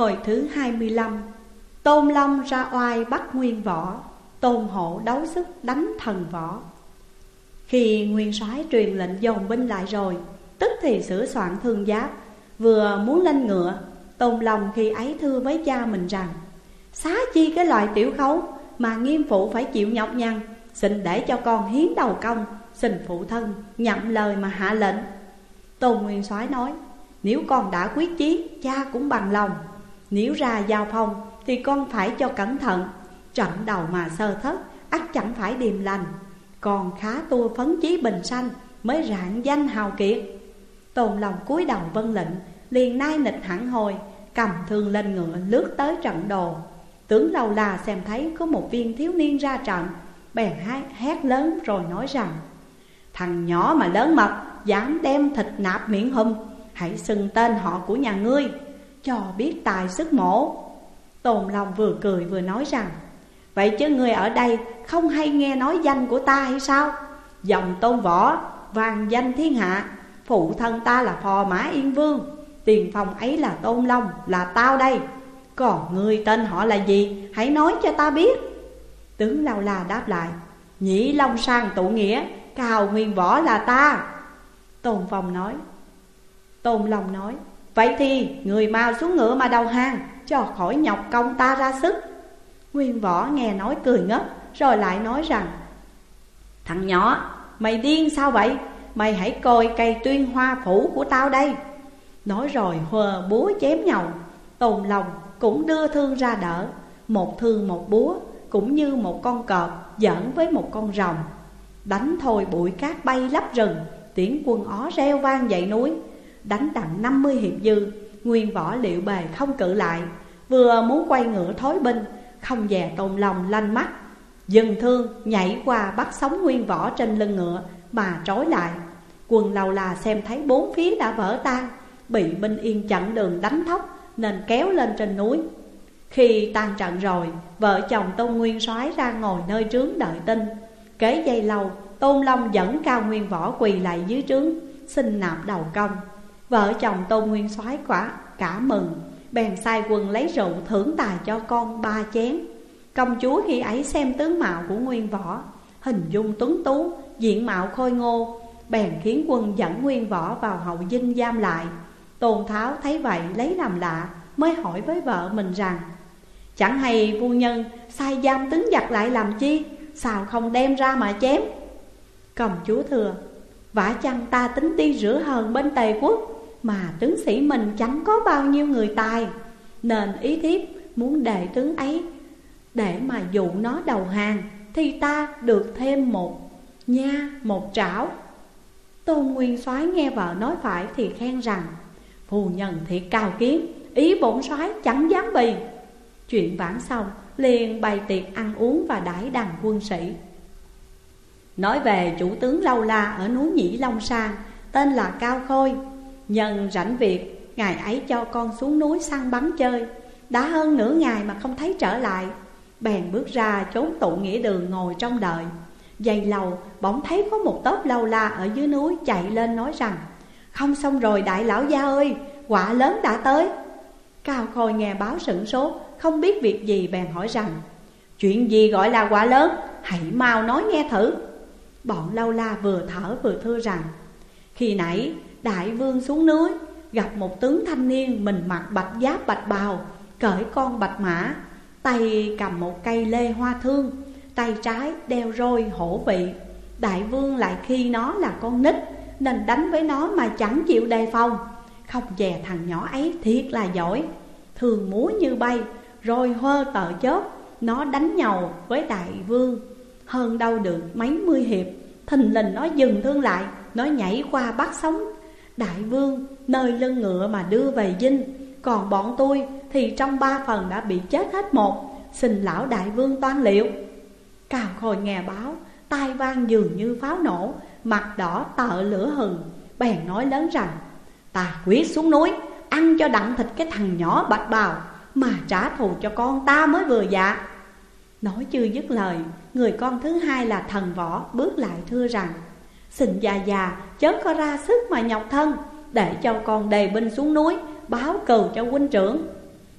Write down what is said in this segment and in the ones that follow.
Hồi thứ 25 Tôn Long ra oai bắt nguyên võ, Tôn hộ đấu sức đánh thần võ. Khi nguyên soái truyền lệnh dồn binh lại rồi, Tức thì sửa soạn thương giáp, Vừa muốn lên ngựa, Tôn Long khi ấy thưa với cha mình rằng, Xá chi cái loại tiểu khấu Mà nghiêm phụ phải chịu nhọc nhằn, Xin để cho con hiến đầu công, Xin phụ thân nhận lời mà hạ lệnh. Tôn Nguyên soái nói, Nếu con đã quyết chí, Cha cũng bằng lòng. Nếu ra giao phong, Thì con phải cho cẩn thận. Trận đầu mà sơ thất, ắt chẳng phải điềm lành. Còn khá tua phấn chí bình sanh, Mới rạng danh hào kiệt. Tôn lòng cúi đầu vân lệnh, Liền nai nịch hẳn hồi, Cầm thương lên ngựa lướt tới trận đồ. Tướng lâu là xem thấy có một viên thiếu niên ra trận, Bèn hét lớn rồi nói rằng, Thằng nhỏ mà lớn mật, Dám đem thịt nạp miệng hùm, Hãy xưng tên họ của nhà ngươi. Cho biết tài sức mổ. Tôn Long vừa cười vừa nói rằng Vậy chứ người ở đây không hay nghe nói danh của ta hay sao? Dòng tôn võ, vàng danh thiên hạ Phụ thân ta là phò mã yên vương Tiền phòng ấy là tôn long, là tao đây. Còn người tên họ là gì, hãy nói cho ta biết. Tướng lao La đáp lại Nhĩ Long sang tụ nghĩa, cao nguyên võ là ta. Tôn Phong nói Tôn Long nói Vậy thì người mau xuống ngựa mà đầu hàng Cho khỏi nhọc công ta ra sức. Nguyên võ nghe nói cười ngất Rồi lại nói rằng Thằng nhỏ Mày điên sao vậy? Mày hãy coi cây tuyên hoa phủ của tao đây. Nói rồi hờ búa chém nhau Tồn lòng cũng đưa thương ra đỡ. Một thương một búa Cũng như một con cọp giỡn với một con rồng. Đánh thôi bụi cát bay lấp rừng Tiếng quân ó reo vang dậy núi Đánh đặng 50 hiệp dư, Nguyên võ liệu bề không cự lại, Vừa muốn quay ngựa thối binh, Không dè tôn lòng lanh mắt. Dừng thương, nhảy qua bắt sống nguyên võ trên lưng ngựa Mà trói lại. Quần lầu là xem thấy bốn phía đã vỡ tan, Bị binh yên chặn đường đánh thóc Nên kéo lên trên núi. Khi tan trận rồi, Vợ chồng Tôn Nguyên soái ra ngồi nơi trướng đợi tin. Kế dây lâu, Tôn Long dẫn Cao Nguyên Võ quỳ lại dưới trướng, Xin nạp đầu công. Vợ chồng Tôn Nguyên soái quả cả mừng Bèn sai quân lấy rượu thưởng tài cho con ba chén. Công chúa khi ấy xem tướng mạo của Nguyên Võ Hình dung tuấn tú, diện mạo khôi ngô Bèn khiến quân dẫn Nguyên Võ vào hậu dinh giam lại. Tôn Tháo thấy vậy lấy làm lạ Mới hỏi với vợ mình rằng Chẳng hay phu nhân sai giam tướng giặc lại làm chi? Sao không đem ra mà chém? Công chúa thưa Vả chăng ta tính đi rửa hờn bên tề quốc? Mà tướng sĩ mình chẳng có bao nhiêu người tài. Nên ý thiếp muốn đệ tướng ấy. Để mà dụ nó đầu hàng Thì ta được thêm một nha, một trảo. Tôn Nguyên soái nghe vợ nói phải thì khen rằng Phu nhân thiệt cao kiến Ý bổn soái chẳng dám bì. Chuyện vãn xong liền bày tiệc ăn uống và đãi đằng quân sĩ. Nói về chủ tướng Lâu La ở núi Nhĩ Long Sang Tên là Cao Khôi. Nhân rảnh việc Ngài ấy cho con xuống núi săn bắn chơi. Đã hơn nửa ngày mà không thấy trở lại. Bèn bước ra trốn tụ nghĩa đường ngồi trong đợi. Dày lầu bỗng thấy có một tốp lâu la ở dưới núi chạy lên nói rằng Không xong rồi đại lão gia ơi, quả lớn đã tới. Cao Khôi nghe báo sửng sốt, không biết việc gì bèn hỏi rằng Chuyện gì gọi là quả lớn, hãy mau nói nghe thử. Bọn lâu la vừa thở vừa thưa rằng Khi nãy đại vương xuống núi, Gặp một tướng thanh niên mình mặc bạch giáp bạch bào, Cởi con bạch mã, Tay cầm một cây lê hoa thương, Tay trái đeo roi hổ vị. Đại vương lại khi nó là con nít, Nên đánh với nó mà chẳng chịu đề phòng. Không dè thằng nhỏ ấy thiệt là giỏi. Thường múa như bay Rồi hơ tờ chớp, Nó đánh nhau với đại vương. Hơn đâu được mấy mươi hiệp, Thình lình nó dừng thương lại, Nó nhảy qua bắt sống. Đại vương, nơi lưng ngựa mà đưa về dinh. Còn bọn tôi thì trong ba phần đã bị chết hết một. Xin lão đại vương toan liệu. Cào Khôi nghe báo, Tai vang dường như pháo nổ, Mặt đỏ tợ lửa hừng. Bèn nói lớn rằng Ta quyết xuống núi, Ăn cho đặng thịt cái thằng nhỏ bạch bào, Mà trả thù cho con ta mới vừa dạ Nói chưa dứt lời, Người con thứ hai là thần võ Bước lại thưa rằng Xin già già, chớ có ra sức mà nhọc thân, Để cho con đề binh xuống núi, Báo cừu cho huynh trưởng.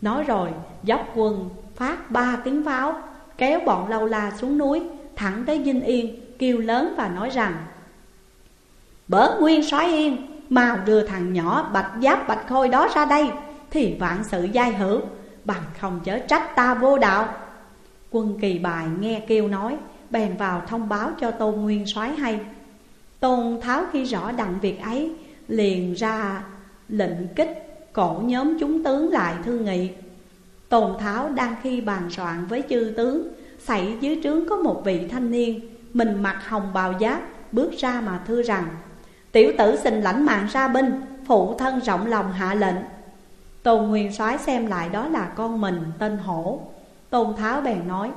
Nói rồi, dốc quân phát ba tiếng pháo, Kéo bọn lâu la xuống núi, Thẳng tới Vinh Yên, Kêu lớn và nói rằng, bớ nguyên soái yên, Mau đưa thằng nhỏ bạch giáp bạch khôi đó ra đây, Thì vạn sự giai hữu, Bằng không chớ trách ta vô đạo. Quân kỳ bài nghe kêu nói, Bèn vào thông báo cho Tôn Nguyên soái hay. Tôn Tháo khi rõ đặng việc ấy, Liền ra lệnh kích cổ nhóm chúng tướng lại thương nghị. Tôn Tháo đang khi bàn soạn với chư tướng Xảy dưới trướng có một vị thanh niên, Mình mặc hồng bào giáp, Bước ra mà thưa rằng, Tiểu tử xin lãnh mạng ra binh Phụ thân rộng lòng hạ lệnh. Tôn Nguyên soái xem lại đó là con mình tên Hổ. Tôn Tháo bèn nói,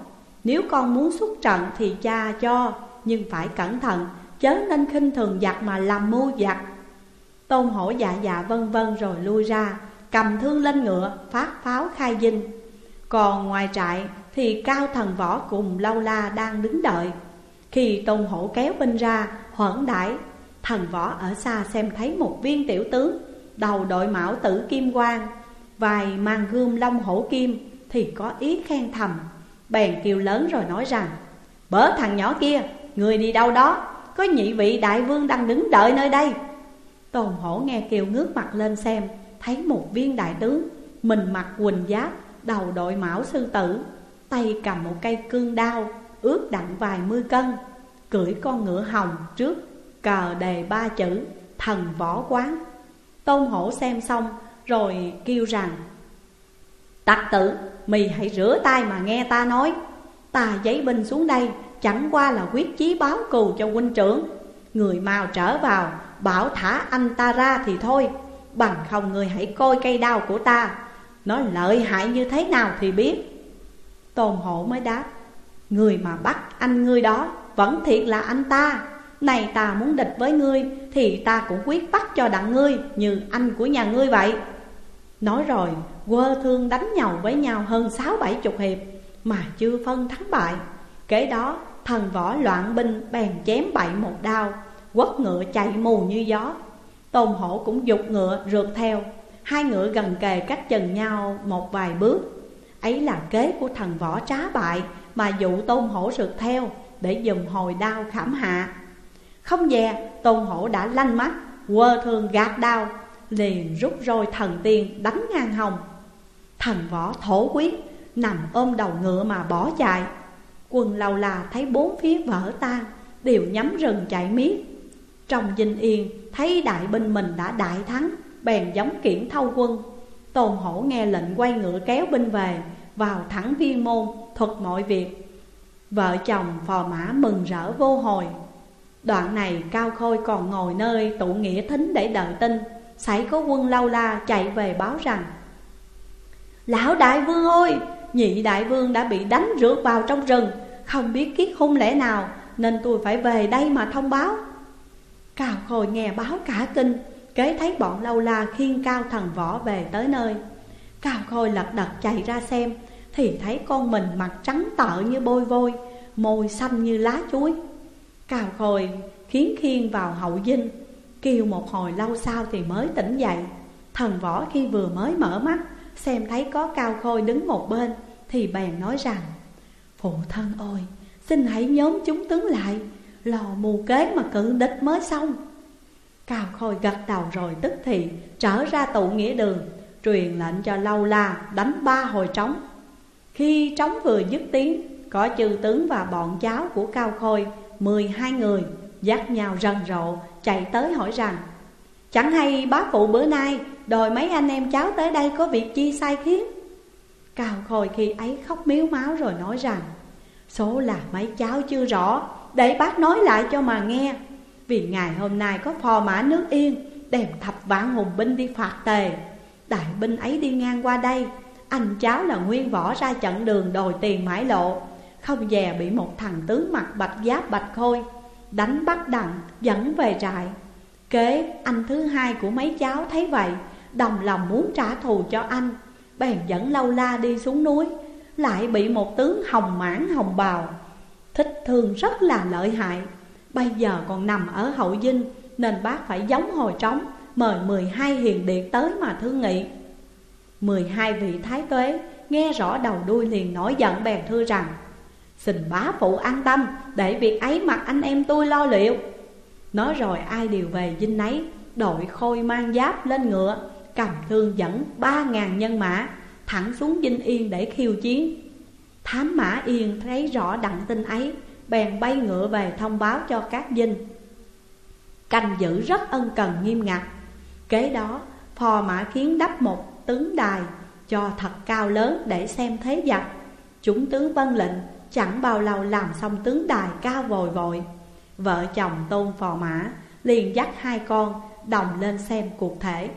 Nếu con muốn xuất trận thì cha cho, Nhưng phải cẩn thận Chớ nên khinh thường giặc mà làm mưu giặc. Tôn Hổ dạ dạ vân vân rồi lui ra, Cầm thương lên ngựa, phát pháo khai dinh. Còn ngoài trại thì cao thần võ cùng lâu la đang đứng đợi. Khi Tôn Hổ kéo binh ra, hoảng đãi, Thần võ ở xa xem thấy một viên tiểu tướng, Đầu đội mão tử kim quang, Vài mang gươm long hổ kim Thì có ý khen thầm. Bèn kêu lớn rồi nói rằng, Bớ thằng nhỏ kia, Người đi đâu đó? Có nhị vị đại vương đang đứng đợi nơi đây. Tôn hổ nghe kêu ngước mặt lên xem, Thấy một viên đại tướng, Mình mặc quỳnh giáp, Đầu đội mão sư tử, Tay cầm một cây cương đao, Ước đặng vài mươi cân, Cưỡi con ngựa hồng trước, Cờ đề ba chữ, Thần võ quán. Tôn hổ xem xong Rồi kêu rằng, Tặc tử, Mì hãy rửa tay mà nghe ta nói. Ta giấy binh xuống đây Chẳng qua là quyết chí báo cù cho huynh trưởng. Người mau trở vào, Bảo thả anh ta ra thì thôi. Bằng không người hãy coi cây đao của ta. Nó lợi hại như thế nào thì biết. Tôn hộ mới đáp, Người mà bắt anh ngươi đó Vẫn thiệt là anh ta. Này ta muốn địch với ngươi Thì ta cũng quyết bắt cho đặng ngươi Như anh của nhà ngươi vậy. Nói rồi, quơ thương đánh nhau với nhau hơn sáu bảy chục hiệp Mà chưa phân thắng bại. Kế đó, thần võ loạn binh bèn chém bậy một đao, Quất ngựa chạy mù như gió. Tôn hổ cũng dục ngựa rượt theo. Hai ngựa gần kề cách chừng nhau một vài bước. Ấy là kế của thần võ trá bại Mà dụ tôn hổ rượt theo Để dùng hồi đao khảm hạ. Không dè, tôn hổ đã lanh mắt, Quơ thương gạt đao, Liền rút roi thần tiên đánh ngang hồng. Thần võ thổ quyết, Nằm ôm đầu ngựa mà bỏ chạy. Quân lâu là thấy bốn phía vỡ tan, Đều nhắm rừng chạy miết. Trong dinh yên, thấy đại binh mình đã đại thắng, Bèn giống kiển thâu quân. Tôn hổ nghe lệnh quay ngựa kéo binh về, Vào thẳng viên môn, thuật mọi việc. Vợ chồng phò mã mừng rỡ vô hồi. Đoạn này Cao Khôi còn ngồi nơi tụ nghĩa thính để đợi tin Xảy có quân lâu la chạy về báo rằng, Lão đại vương ơi, Nhị đại vương đã bị đánh rượt vào trong rừng không biết kiết hung lẽ nào, Nên tôi phải về đây mà thông báo. Cao Khôi nghe báo cả kinh, Kế thấy bọn lâu la khiên cao thần võ về tới nơi. Cao Khôi lật đật chạy ra xem, Thì thấy con mình mặt trắng tợ như bôi vôi, Môi xanh như lá chuối. Cao Khôi khiến khiên vào hậu dinh, Kêu một hồi lâu sau thì mới tỉnh dậy. Thần võ khi vừa mới mở mắt, Xem thấy có Cao Khôi đứng một bên, Thì bèn nói rằng Phụ thân ơi, Xin hãy nhóm chúng tướng lại, Lò mù kế mà cự địch mới xong. Cao Khôi gật đầu rồi tức thì, trở ra tụ nghĩa đường, Truyền lệnh cho Lâu La đánh ba hồi trống. Khi trống vừa dứt tiếng, Có chư tướng và bọn cháu của Cao Khôi, mười hai người, dắt nhau rần rộ, chạy tới hỏi rằng, Chẳng hay bá phụ bữa nay đòi mấy anh em cháu tới đây có việc chi sai khiến? Cao Khôi khi ấy khóc miếu máu rồi nói rằng Số là mấy cháu chưa rõ. Để bác nói lại cho mà nghe. Vì ngày hôm nay có phò mã nước yên Đem thập vạn hùng binh đi phạt tề. Đại binh ấy đi ngang qua đây. Anh cháu là nguyên võ ra chặn đường đòi tiền mãi lộ. Không dè bị một thằng tướng mặt bạch giáp bạch khôi Đánh bắt đặng, dẫn về trại. Kế, anh thứ hai của mấy cháu thấy vậy, Đồng lòng muốn trả thù cho anh. Bèn dẫn lâu la đi xuống núi lại bị một tướng hồng mãn, hồng bào, Thích thương rất là lợi hại. Bây giờ còn nằm ở hậu dinh, Nên bác phải giống hồi trống, Mời 12 hiền điện tới mà thương nghị. Mười hai vị thái tuế nghe rõ đầu đuôi liền nổi giận bèn thưa rằng, Xin bá phụ an tâm, để việc ấy mặc anh em tôi lo liệu. Nói rồi ai đều về dinh nấy Đội khôi mang giáp lên ngựa, Cầm thương dẫn ba ngàn nhân mã Thẳng xuống dinh yên để khiêu chiến. Thám mã yên thấy rõ đặng tin ấy, Bèn bay ngựa về thông báo cho các dinh. Canh giữ rất ân cần nghiêm ngặt. Kế đó, phò mã khiến đắp một tướng đài Cho thật cao lớn để xem thế giặc Chúng tướng vân lệnh, chẳng bao lâu làm xong tướng đài cao vội vội. Vợ chồng tôn phò mã liền dắt hai con đồng lên xem cuộc thể.